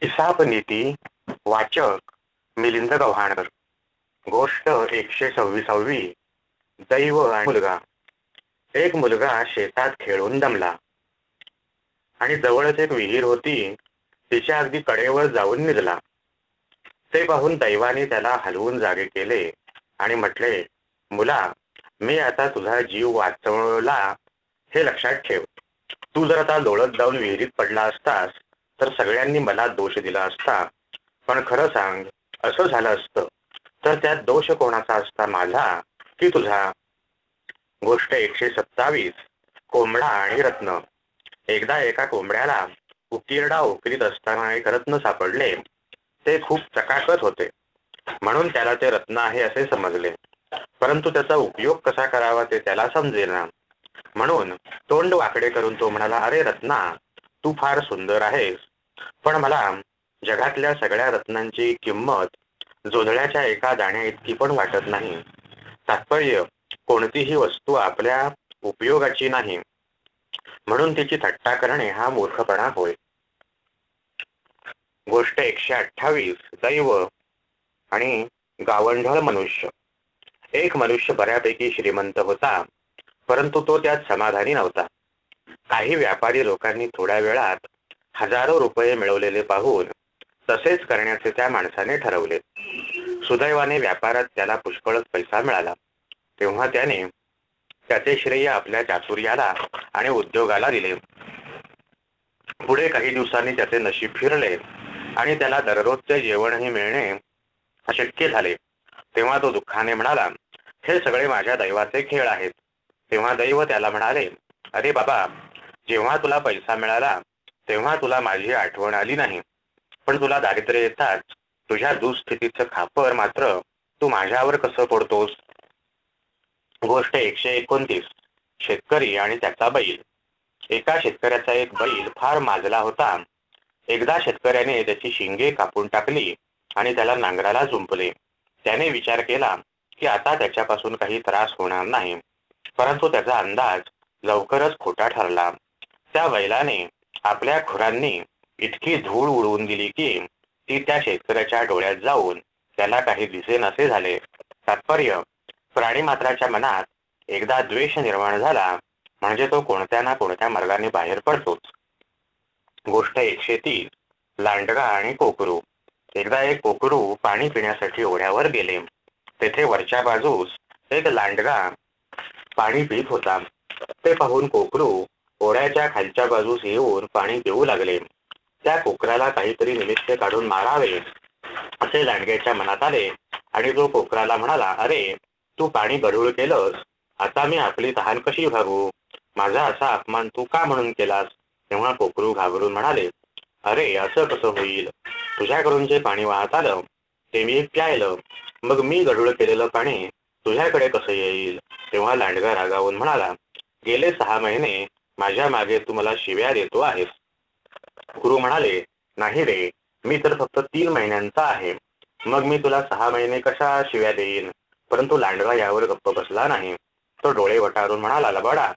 इसापनीती वाचक मिलिंद गव्हाणकर. गोष्ट एकशे सव्वीसावी. दैव आणि मुलगा. एक मुलगा शेतात खेळून दमला. आणि जवळच एक विहीर होती तिच्या अगदी कडेवर जाऊन निघला. ते पाहून दैवाने त्याला हलवून जागे केले आणि म्हटले मुला मी आता तुझा जीव वाचवला हे लक्षात ठेव. तू जर आता लोळत जाऊन विहिरीत पडला असतास तर सगळ्यांनी मला दोष दिला असता. पण खरं सांग असं झालं असतं. तर त्यात दोष कोणाचा असता माझा? की तुझा? गोष्ट एकशे सत्तावीस कोंबडा आणि रत्न. एकदा एका कोंबड्याला उकिरडा उकरीत असताना एक रत्न सापडले. ते खूप चकाकत होते. म्हणून त्याला ते रत्न आहे असे समजले. परंतु त्याचा उपयोग कसा करावा ते त्याला समजेना. म्हणून तोंड वाकडे करून तो म्हणाला अरे रत्ना तू फार सुंदर आहेस. पण मला जगातल्या सगळ्या रत्नांची किंमत जोधळ्याच्या एका दाण्या इतकी पण वाटत नाही. तात्पर्य कोणतीही वस्तू आपल्या उपयोगाची नाही. म्हणून तिची थट्टा करणे हा मूर्खपणा होय. गोष्ट एकशे अठ्ठावीस दैव आणि गावंढळ मनुष्य. एक मनुष्य बऱ्यापैकी श्रीमंत होता परंतु तो त्यात समाधानी नव्हता. काही व्यापारी लोकांनी थोड्या वेळात हजारो रुपये मिळवलेले पाहून तसेच करण्याचे त्या माणसाने ठरवले. सुदैवाने व्यापारात त्याला पुष्कळच पैसा मिळाला. तेव्हा त्याने त्याचे श्रेय आपल्या चातुर्याला आणि उद्योगाला दिले. पुढे काही दिवसांनी त्याचे नशीब फिरले आणि त्याला दररोजचे जेवणही मिळणे अशक्य झाले. तेव्हा तो दुःखाने म्हणाला हे सगळे माझ्या दैवाचे खेळ आहेत. तेव्हा दैव त्याला म्हणाले अरे बाबा जेव्हा तुला पैसा मिळाला तेव्हा तुला माझी आठवण आली नाही. पण तुला दारिद्र्य येताच तुझ्या दुःस्थितीचं खापर मात्र तू माझ्यावर कसं पडतोस? गोष्ट एकशे एकोणतीस. शेतकरी आणि त्याचा बैल. एका शेतकऱ्याचा एक बैल फार माजला होता. एकदा शेतकऱ्याने त्याची शिंगे कापून टाकली आणि त्याला नांगराला जुंपले त्याने विचार केला की आता त्याच्यापासून काही त्रास होणार नाही. परंतु त्याचा अंदाज लवकरच खोटा ठरला. त्या बैलाने आपल्या खुरांनी इतकी धूळ उडवून दिली की ती त्या शेतकऱ्याच्या डोळ्यात जाऊन त्याला काही दिसे नसे झाले. तात्पर्य प्राणी मात्राच्या मनात एकदा द्वेष निर्माण झाला म्हणजे तो कोणत्या ना कोणत्या मार्गाने बाहेर पडतोच. गोष्ट एकशे तीस लांडगा आणि कोकरू. एकदा एक कोकरू पाणी पिण्यासाठी ओढ्यावर गेले. तेथे वरच्या बाजूस एक लांडगा पाणी पित होता. ते पाहून कोकरू ओढ्याच्या खालच्या बाजूस येऊन पाणी पिऊ लागले. त्या कोकराला काहीतरी निमित्त काढून मारावे असे लांडग्याच्या मनात आले. आणि तो कोकराला म्हणाला अरे तू पाणी गढूळ केलंस. आता मी आपली तहान कशी भागू? माझा असा अपमान तू का म्हणून केलास? तेव्हा कोकरू घाबरून म्हणाले अरे असं कसं होईल? तुझ्याकडून जे पाणी वाहत आलं ते मी प्यायलं. मग मी गढूळ केलेलं पाणी तुझ्याकडे कसं येईल? तेव्हा लांडगा रागावून म्हणाला गेले सहा महिने माझ्या मागे तू मला शिव्या देतो आहेस गुरु म्हणाले नाही रे मी तर फक्त तीन महिन्यांचा आहे. मग मी तुला सहा महिने कशा शिव्या देईन? परंतु लांडगा यावर गप्प बसला नाही. तो डोळे वटारून म्हणाला लबाडा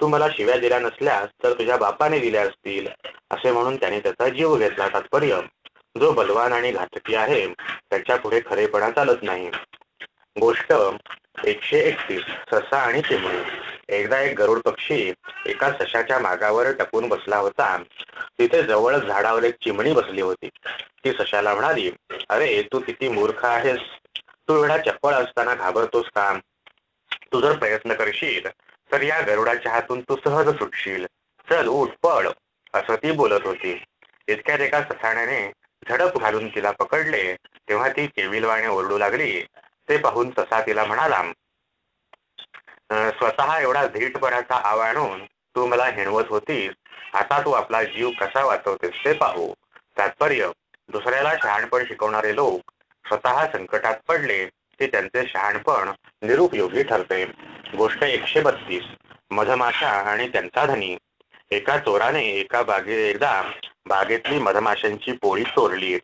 तू मला शिव्या दिल्या नसल्यास तर तुझ्या बापाने दिल्या असतील. असे म्हणून त्याने त्याचा जीव घेतला तात्पर्य. जो बलवान आणि घातकी आहे त्याच्या पुढे खरेपणा चालत नाही. गोष्ट एकशे एकतीस ससा आणि चिमणी. एकदा एक गरुड पक्षी एका सशाच्या मागावर टकून बसला होता. तिथे जवळ झाडावर एक चिमणी बसली होती. ती सशाला म्हणाली अरे तू किती मूर्ख आहेस. तू एवढा चप्पळ असताना घाबरतोस का? तू जर प्रयत्न करशील तर या गरुडाच्या हातून तू सहज सुटशील. चल उठ पड असं ती बोलत होती. इतक्यात एका ससाण्याने झडप घालून तिला पकडले. तेव्हा ती केविलवाने ओरडू लागली. ते पाहून ससा तिला म्हणाला स्वतः एवढा धीटपणाचा आव आणून तू मला हिणवत होतीस. आता तू आपला जीव कसा वाचवतेस ते पाहू. तात्पर्य दुसऱ्याला शहाणपण शिकवणारे लोक स्वतः संकटात पडले की त्यांचे शहाणपण निरुपयोगी ठरते. गोष्ट एकशे बत्तीस. मधमाशा आणि त्यांचा धनी. एका चोराने एका बागे एकदा बागेतली मधमाशांची पोळी चोरली.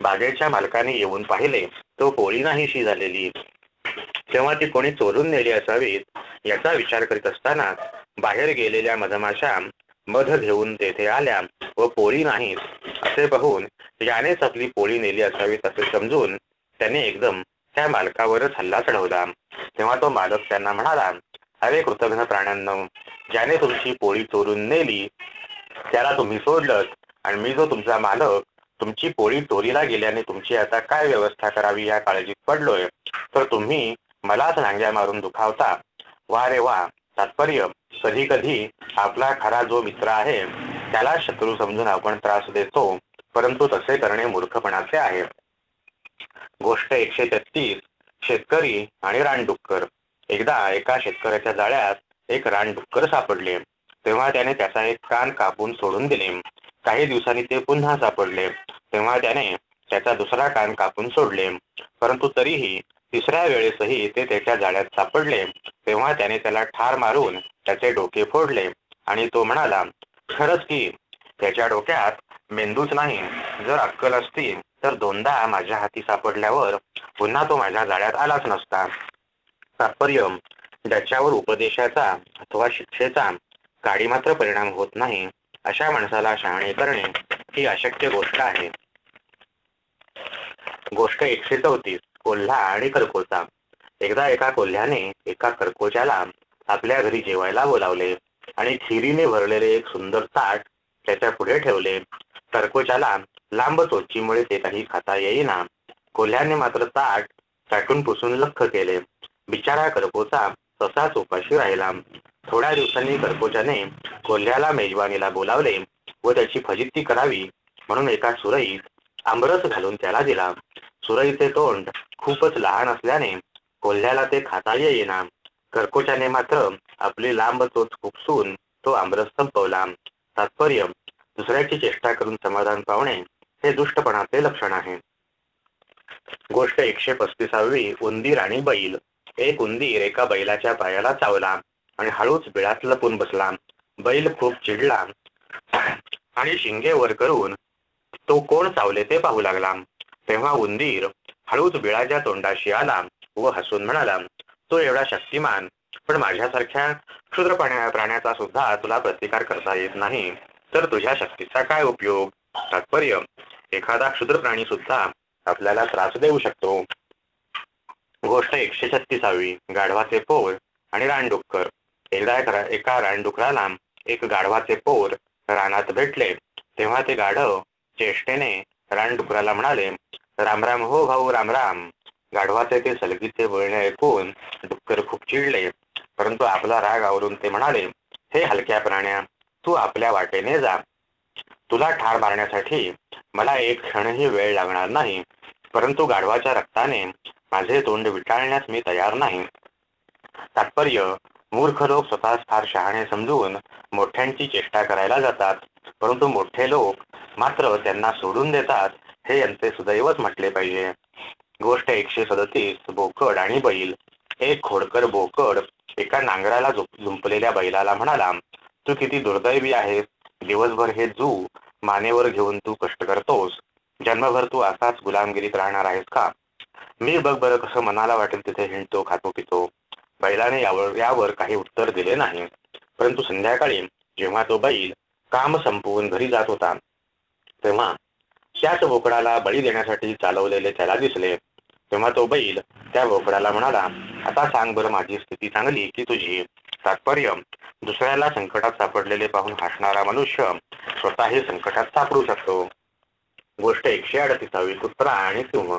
बागेच्या मालकाने येऊन पाहिले तो पोळी नाहीशी झालेली. तेव्हा ती कोणी चोरून नेली असावीत याचा विचार करीत असताना बाहेर गेलेल्या मधमाशा मध घेऊन तेथे आल्या व पोळी नाहीत असे पाहून यानेच आपली पोळी नेली असावीत असे समजून त्याने एकदम त्या मालकावरच हल्ला चढवला. तेव्हा तो मालक त्यांना म्हणाला अरे कृतघ्न प्राण्यांनो ज्याने तुमची पोळी चोरून नेली त्याला तुम्ही सोडलं आणि मी जो तुमचा मालक तुमची पोळी चोरीला गेल्याने तुमची आता काय व्यवस्था करावी या काळजीत पडलोय? तर तुम्ही मलाच नांग्या मारून दुखावता. वा रे वा. तात्पर्य कधी कधी आपला खरा जो मित्र आहे त्याला शत्रू समजून आपण त्रास देतो परंतु तसे करणे मूर्खपणाचे आहे. गोष्ट एकशे तेहतीस शेतकरी आणि रानडुक्कर. एकदा एका शेतकऱ्याच्या जाळ्यात एक रानडुक्कर सापडले. तेव्हा त्याने त्याचा एक कान कापून सोडून दिले. काही दिवसांनी ते पुन्हा सापडले. तेव्हा त्याने त्याचा दुसरा कान कापून सोडले. परंतु तरीही तिसऱ्या वेळेसही ते त्याच्या जाळ्यात सापडले. तेव्हा त्याने त्याला ठार मारून त्याचे डोके फोडले आणि तो म्हणाला खरंच की त्याच्या डोक्यात मेंदूच नाही. जर अक्कल असती तर दोनदा माझ्या हाती सापडल्यावर पुन्हा तो माझ्या जाळ्यात आलाच नसता. तात्पर्य ज्याच्यावर उपदेशाचा अथवा शिक्षेचा काडी मात्र परिणाम होत नाही अशा माणसाला शहाणे करणे ही अशक्य गोष्ट आहे. गोष्ट एकशे चौतीस कोल्हा आणि कर्कोचा एकदा एका कोल्ह्याने एका करकोच्याला आपल्या घरी जेवायला बोलावले आणि खिरीने भरलेले एक सुंदर ताट त्याच्या पुढे ठेवले. कर्कोच्याला लांब चोचीमुळे ते काही खाता येईना. कोल्ह्याने मात्र ताट चाटून पुसून लख केले. बिचारा कर्कोचा तसाच उपाशी राहिला थोड्या दिवसांनी कर्कोजाने कोल्ह्याला मेजवानीला बोलावले व त्याची फजिती करावी म्हणून एका सुरईत आंबरस घालून त्याला दिला. सुरईचे तोंड खूपच लहान असल्याने कोल्ह्याला ते खाता येईना. कर्कोचाने मात्र आपली लांब चोच खुपसून तो आंबरस संपवला. तात्पर्य दुसऱ्याची चेष्टा करून समाधान पावणे हे दुष्टपणाचे लक्षण आहे. गोष्ट एकशे पस्तीसावी उंदीर आणि बैल. एक उंदीर एका बैलाच्या पायाला चावला आणि हळूच बिळात लपून बसला. बैल खूप चिडला आणि शिंगे वर करून तो कोण चावले ते पाहू लागला. तेव्हा उंदीर हळूच बिळाच्या तोंडाशी आला व हसून म्हणाला तो एवढा शक्तिमान पण माझ्यासारख्या क्षुद्र प्राण्याचा सुद्धा तुला प्रतिकार करता येत नाही. तर तुझ्या शक्तीचा काय उपयोग? तात्पर्य एखादा क्षुद्र प्राणी सुद्धा आपल्याला त्रास देऊ शकतो. गोष्ट एकशे छत्तीसावी गाढवाचे पोर आणि रानडुक्कर. एकदा एका रानडुकराला एक गाढवाचे पोर रानात भेटले तेव्हा ते गाढव चेष्टेने रानडुकराला म्हणाले रामराम हो भाऊ रामराम गाढवाचे ते सलगीचे बोलणे ऐकून डुक्कर खूप चिडले परंतु आपला राग आवरून ते म्हणाले हे हलक्या प्राण्या तू आपल्या वाटेने जा. तुला ठार मारण्यासाठी मला एक क्षणही वेळ लागणार नाही. परंतु गाढवाच्या रक्ताने माझे तोंड विटाळण्यास मी तयार नाही. तात्पर्य मूर्ख लोक स्वतःच फार शहाणे समजून मोठ्यांची चेष्टा करायला जातात परंतु मोठे लोक मात्र त्यांना सोडून देतात हे यांचे सुदैवच म्हटले पाहिजे. गोष्ट एकशे सदतीस बोकड आणि बैल. एक खोडकर बोकड एका नांगराला झुंपलेल्या बैलाला म्हणाला तू किती दुर्दैवी आहेस. दिवसभर हे जू मानेवर घेऊन तू कष्ट करतोस. जन्मभर तू असाच गुलामगिरीत राहणार आहेस का? मी बघ बरं कसं मनाला वाटेल तिथे हिंडतो खातो पितो. बैलाने यावर यावर काही उत्तर दिले नाही. परंतु संध्याकाळी जेव्हा तो बैल काम संपवून घरी जात होता तेव्हा त्याच बोकडाला बळी देण्यासाठी चालवलेले त्याला दिसले. तेव्हा तो बैल त्या बोकडाला म्हणाला आता सांग बरं माझी स्थिती चांगली की तुझी? तात्पर्य दुसऱ्याला संकटात सापडलेले पाहून हसणारा मनुष्य स्वतःही संकटात सापडू शकतो. गोष्ट एकशे अडतीसावी कुत्रा आणि सिंह.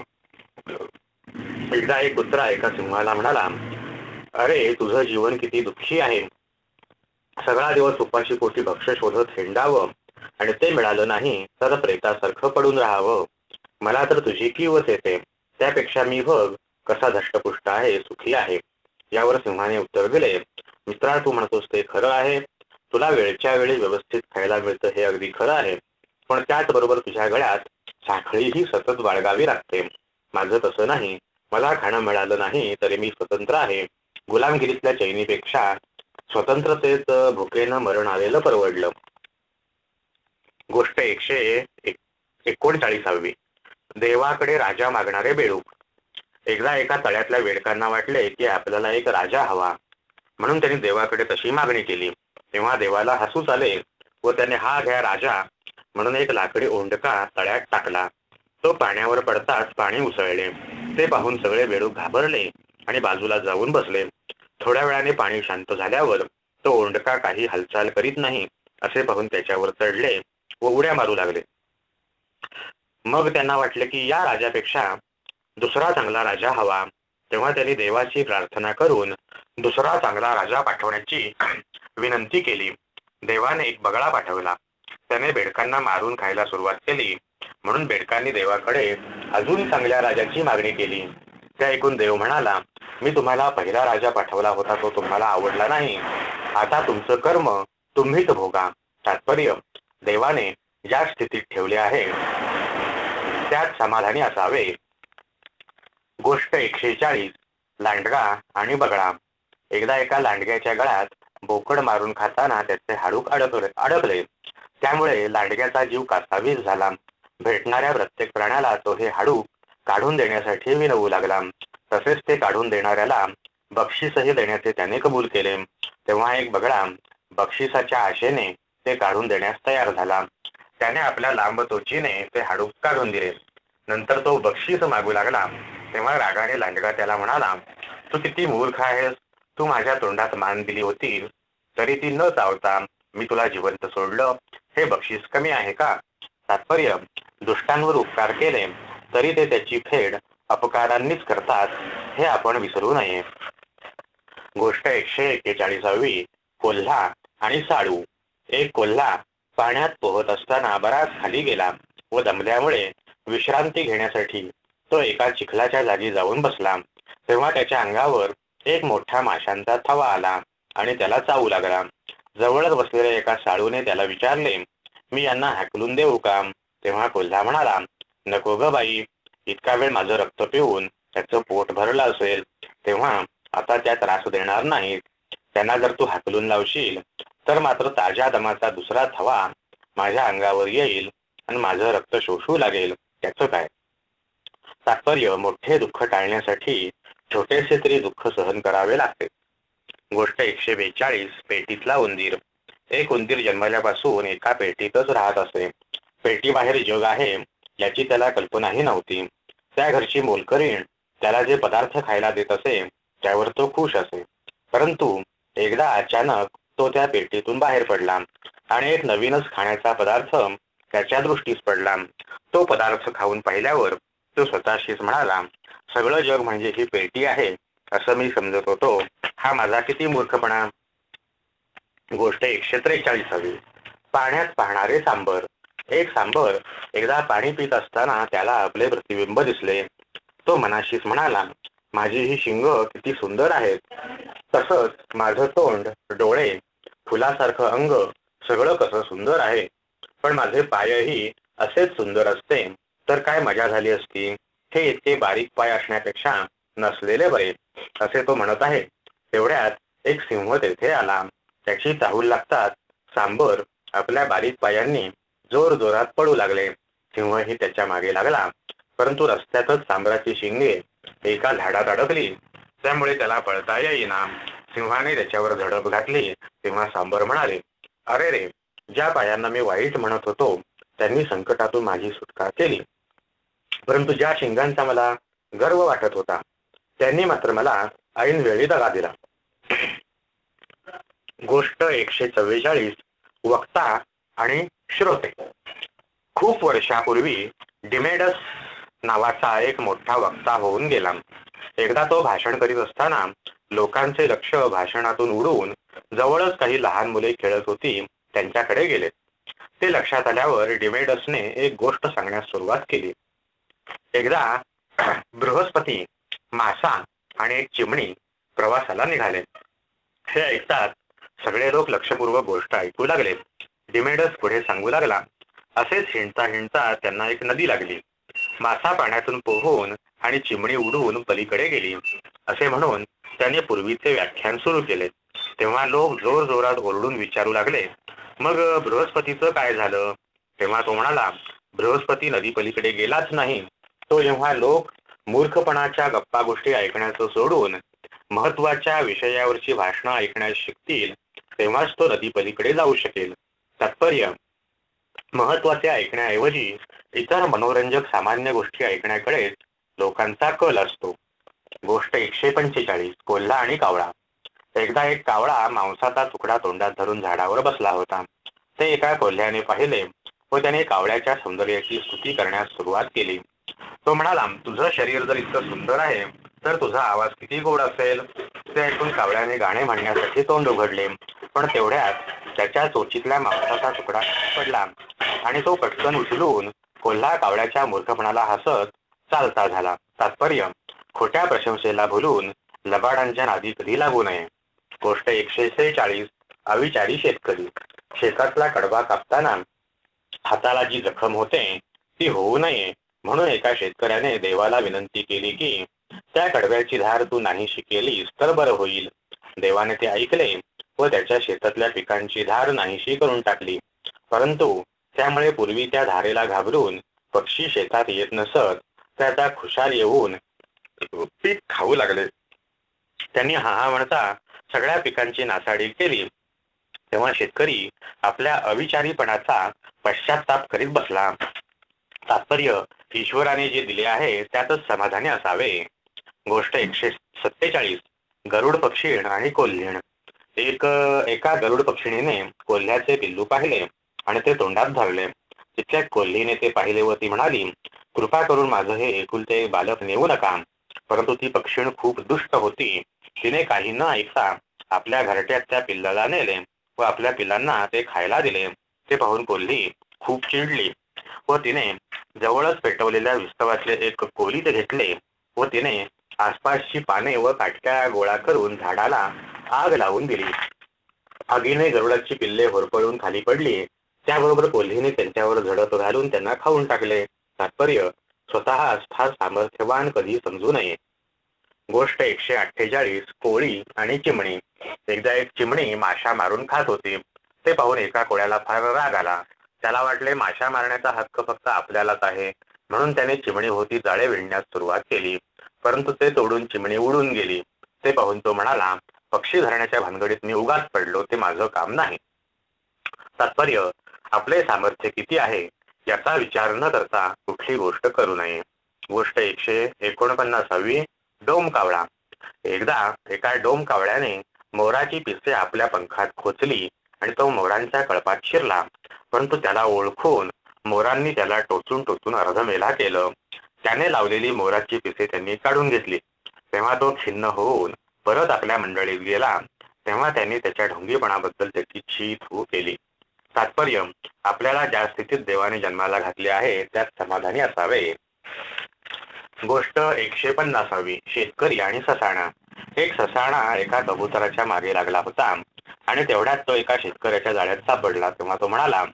एकदा एक कुत्रा एका सिंहाला म्हणाला अरे तुझं जीवन किती दुःखी आहे. सगळा दिवस उपाशी पोटी भक्ष शोधत हिंडावं आणि ते मिळालं नाही तर प्रेतासारखं पडून राहावं. मला तर तुझी किवच येते. त्यापेक्षा मी बघ कसा धष्टपुष्ट आहे सुखी आहे. यावर सिंहाने उत्तर दिले मित्रा तू म्हणतोस ते खरं आहे. तुला वेळच्या वेळी व्यवस्थित खायला मिळतं हे अगदी खरं आहे. पण त्याचबरोबर तुझ्या गळ्यात साखळीही सतत बाळगावी लागते. माझं तसं नाही. मला खाणं मिळालं नाही तरी मी स्वतंत्र आहे. गुलामगिरीतल्या चैनीपेक्षा स्वतंत्रतेत भुकेनं मरण आलेलं परवडलं. गोष्ट एकशे एकोणचाळीसावी. देवाकडे राजा मागणारे बेडूक. एकदा एका तळ्यातल्या वेडकांना वाटले की आपल्याला एक राजा हवा. म्हणून त्यांनी देवाकडे तशी मागणी केली. तेव्हा देवाला हसूच आले व त्याने हा घ्या राजा म्हणून एक लाकडी ओंडका तळ्यात टाकला. तो पाण्यावर पडताच पाणी उसळले. ते पाहून सगळे वेळू घाबरले आणि बाजूला जाऊन बसले. थोड्या वेळाने पाणी शांत झाल्यावर तो ओंडका काही हालचाल करीत नाही असे पाहून त्याच्यावर चढले व उड्या मारू लागले. मग त्यांना वाटले की या राजापेक्षा दुसरा चांगला राजा हवा. तेव्हा त्यांनी देवाची प्रार्थना करून दुसरा चांगला राजा पाठवण्याची विनंती केली. देवाने एक बगळा पाठवला. त्याने बेडकांना मारून खायला सुरुवात केली. म्हणून बेडकांनी देवाकडे अजून चांगल्या राजाची मागणी केली. ते ऐकून देव म्हणाला मी तुम्हाला पहिला राजा पाठवला होता तो तुम्हाला आवडला नाही. आता तुमचं कर्म तुम्हीच भोगा. तात्पर्य देवाने ज्या स्थितीत ठेवले आहे त्यात समाधानी असावे. गोष्ट एकशे चाळीस लांडगा आणि बगळा. एकदा एका लांडग्याच्या गळ्यात बोकड मारून खाताना त्याचे हाडूक अडकले अडकले. त्यामुळे लांडग्याचा जीव कासावीस झाला. भेटणाऱ्या प्रत्येक प्राण्याला तो हे हाडू काढून देण्यासाठी विनवू लागला. तसेच ते काढून देणाऱ्याला बक्षीसही देण्याचे त्याने कबूल केले. तेव्हा एक बगळा बक्षिसाच्या आशेने ते काढून देण्यास तयार झाला. त्याने आपल्या लांब तोचीने ते हाडू काढून दिले. नंतर तो बक्षीस मागू लागला. तेव्हा रागाने लांडगा त्याला म्हणाला तू किती मूर्ख आहेस. तू माझ्या तोंडात मान दिली होती. तरी ती न चावता मी तुला जिवंत सोडलं. हे बक्षीस कमी आहे का? तात्पर्य दुष्टांवर उपकार केले तरी ते त्याची फेड अपकारांनीच करतात हे आपण विसरू नये. गोष्ट एकशे एक्केचाळीसावी कोल्हा आणि साडू एक कोल्हा पाण्यात पोहत असताना बराच खाली गेला व दमल्यामुळे विश्रांती घेण्यासाठी तो एका चिखलाच्या जागी जाऊन बसला. तेव्हा त्याच्या अंगावर एक मोठा माशांचा थवा आला आणि त्याला चावू लागला. जवळच बसलेल्या एका साळूने त्याला विचारले मी यांना हाकलून देऊ का? तेव्हा कोल्हा म्हणाला नको ग बाई इतका वेळ माझं रक्त पिऊन त्याचं पोट भरलं असेल तेव्हा आता त्या त्रास देणार नाहीत. त्यांना जर तू हाकलून लावशील तर मात्र ताज्या दमाचा दुसरा थवा माझ्या अंगावर येईल आणि माझं रक्त शोषू लागेल. त्याचं काय? तात्पर्य मोठे दुःख टाळण्यासाठी छोटेसे तरी दुःख सहन करावे लागते. गोष्ट एकशे बेचाळीस पेटीतला उंदीर एक उंदीर जन्मल्यापासून एका पेटीतच राहत असे पेटी बाहेर जग आहे याची त्याला कल्पनाही नव्हती. त्या घरची मोलकरीण त्याला जे पदार्थ खायला देत असे त्यावर तो खुश असे. परंतु एकदा अचानक तो त्या पेटीतून बाहेर पडला आणि एक नवीनच खाण्याचा पदार्थ त्याच्या दृष्टीस पडला. तो पदार्थ खाऊन पाहिल्यावर तो स्वतःशीच म्हणाला सगळं जग म्हणजे ही पेटी आहे असं मी समजत होतो. हा माझा किती मूर्खपणा? गोष्ट एकशे त्रेचाळीसावी. पाण्यात पाहणारे सांबर. एक सांबर एकदा पाणी पित असताना त्याला आपले प्रतिबिंब दिसले. तो मनाशीच म्हणाला माझी ही शिंग किती सुंदर आहेत. तसंच माझं तोंड डोळे फुलासारखं अंग सगळं कसं सुंदर आहे. पण माझे पायही असेच सुंदर असते. तर काय मजा झाली असती? हे इतके बारीक पाय असण्यापेक्षा नसलेले बरे असे तो म्हणत आहे. तेवढ्यात एक सिंह तेथे आला. त्याची चाहूल लागतात सांबर आपल्या बारीक पायांनी जोर जोरात पडू लागले. सिंहही त्याच्यामागे लागला. परंतु रस्त्यातच सांबराची शिंगे एका झाडात अडकली. त्यामुळे त्याला पळता येईना. सिंहाने त्याच्यावर झडप घातली. तेव्हा सांबर म्हणाले अरे रे ज्या पायांना मी वाईट म्हणत होतो त्यांनी संकटातून माझी सुटका केली. परंतु ज्या शिंगांचा मला गर्व वाटत होता त्यांनी मात्र मला ऐन वेळी दगा दिला गोष्ट एकशे चव्वेचाळीस वक्ता आणि श्रोते. खूप वर्षापूर्वी डिमेडस नावाचा एक मोठा वक्ता होऊन गेला. एकदा तो भाषण करीत असताना लोकांचे लक्ष भाषणातून उडून जवळच काही लहान मुले खेळत होती त्यांच्याकडे गेले. ते लक्षात आल्यावर डिमेडसने एक गोष्ट सांगण्यास सुरुवात केली. एकदा बृहस्पती मासा आणि एक चिमणी प्रवासाला निघाले. हे ऐकताच सगळे लोक लक्षपूर्वक गोष्ट ऐकू लागले. डिमेडस पुढे सांगू लागला. असेच हिंडता हिंडता त्यांना एक नदी लागली. मासा पाण्यातून पोहून आणि चिमणी उडून पलीकडे गेली. असे म्हणून त्याने पूर्वीचे व्याख्यान सुरू केले. तेव्हा लोक जोर जोरात ओरडून विचारू लागले. मग बृहस्पतीचं काय झालं? तेव्हा तो म्हणाला बृहस्पती नदी पलीकडे गेलाच नाही. तो जेव्हा लोक मूर्खपणाच्या गप्पा गोष्टी ऐकण्याचं सोडून महत्त्वाच्या विषयावरची भाषणं ऐकण्यास शिकतील तेव्हाच तो नदी पलीकडे जाऊ शकेल. तात्पर्य महत्त्वाचे ऐकण्याऐवजी इतर मनोरंजक सामान्य गोष्टी ऐकण्याकडेच लोकांचा कल असतो. गोष्ट एकशे पंचेचाळीस कोल्हा आणि कावळा. एकदा एक कावळा मांसाचा तुकडा तोंडात धरून झाडावर बसला होता. ते एका कोल्ह्याने पाहिले व त्याने कावळ्याच्या सौंदर्याची स्तुती करण्यास सुरुवात केली. तो म्हणाला तुझं शरीर जर इतकं सुंदर आहे तर तुझा आवाज किती गोड असेल? ते ऐकून कावळ्याने गाणे म्हणण्यासाठी तोंड उघडले. पण तेवढ्यात त्याच्या चोचीतल्या मांसाचा तुकडा पडला आणि तो पटकन उचलून कोल्हा कावळ्याच्या मूर्खपणाला हसत चालता झाला. तात्पर्य खोट्या प्रशंसेला भुलून लबाडांच्या नादी कधी लागू नये. गोष्ट एकशे सेहेचाळीस अविचारी शेतकरी. शेतातला कडबा कापताना हाताला जी जखम होते ती होऊ नये. म्हणून एका शेतकऱ्याने देवाला विनंती केली की त्या कडव्याची धार तू नाहीशी केलीस तर बरं होईल. देवाने ते ऐकले व त्याच्या शेतातल्या पिकांची धार नाहीशी करून टाकली. परंतु त्यामुळे पूर्वी त्या धारेला घाबरून पक्षी शेतात येत नसत त्याचा खुशाल येऊन पीक खाऊ लागले. त्यांनी हा म्हणता सगळ्या पिकांची नासाडी केली. तेव्हा शेतकरी आपल्या अविचारीपणाचा पश्चाताप करीत बसला. तात्पर्य ईश्वराने जे दिले आहे त्यातच समाधानी असावे. गोष्ट एकशे सत्तेचाळीस गरुड पक्षीण आणि कोल्हीण. एक एका गरुड पक्षिणीने कोल्ह्याचे पिल्लू पाहिले आणि ते तोंडात धरले तिथल्या कोल्हीने ते पाहिले व ती म्हणाली कृपा करून माझं हे एकुलते बालक नेऊ नका. परंतु ती पक्षीण खूप दुष्ट होती. तिने काही न ऐकता आपल्या घरट्यात त्या पिल्लाला नेले व आपल्या पिल्लांना ते खायला दिले. ते पाहून कोल्ही खूप चिडली व तिने जवळच पेटवलेल्या विस्तवातले एक कोलीत घेतले व तिने आसपासची पाने व काटक्या गोळा करून झाडाला आग लावून दिली. आगीने गरुडाची पिल्ले होरपळून खाली पडली. त्याबरोबर कोल्हीने त्यांच्यावर झडप घालून त्यांना खाऊन टाकले. तात्पर्य स्वतः फार सामर्थ्यवान कधी समजू नये. गोष्ट एकशे अठ्ठेचाळीस कोळी आणि चिमणी. एकदा एक चिमणी माशा मारून खात होती. ते पाहून एका कोळ्याला फार राग आला. त्याला वाटले माशा मारण्याचा हक्क फक्त आपल्यालाच आहे. म्हणून त्याने चिमणी होती जाळे विणण्यास सुरुवात केली. परंतु ते तोडून चिमणी उडून गेली. ते पाहून तो म्हणाला पक्षी धरण्याच्या भानगडीत मी उगाच पडलो ते माझं काम नाही. तात्पर्य आपले सामर्थ्य किती आहे याचा विचार न करता कुठली गोष्ट करू नये. गोष्ट एकशे एकोणपन्नासावी डोम कावळा. एकदा एका डोम कावळ्याने मोराची पिसे आपल्या पंखात खोचली आणि तो मोरांच्या कळपात शिरला. परंतु त्याला ओळखून मोरांनी त्याला टोचून टोचून अर्धमेला केलं. त्याने लावलेली मोराची पिसे त्यांनी काढून घेतली. तेव्हा तो खिन्न होऊन परत आपल्या मंडळीत गेला. तेव्हा त्यांनी त्याच्या ढोंगीपणाबद्दल त्याची छी थू केली. तात्पर्य आपल्याला ज्या स्थितीत देवाने जन्माला घातले आहे त्यात समाधानी असावे. गोष्ट एकशे पन्नासावी. शेतकरी आणि ससाणा. एक ससाणा एका कबुतराच्या मागे लागला होता आणि तेवढ्यात तो एका शेतकऱ्याच्या जाळ्यात सापडला तेव्हा तो म्हणाला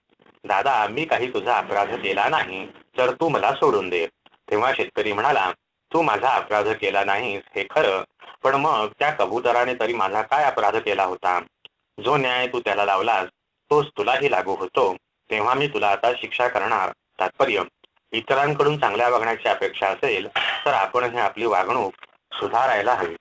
दादा मी काही तुझा अपराध केला नाही तर तू मला सोडून दे. तेव्हा शेतकरी म्हणाला तू माझा अपराध केला नाहीस हे खरं पण मग त्या कबुतराने तरी माझा काय अपराध केला होता? जो न्याय तू त्याला लावलास तोच तुलाही लागू होतो. तेव्हा मी तुला आता शिक्षा करणार. तात्पर्य इतरांकडून चांगल्या वागण्याची अपेक्षा असेल तर आपण हे आपली वागणूक सुधारायला हवी.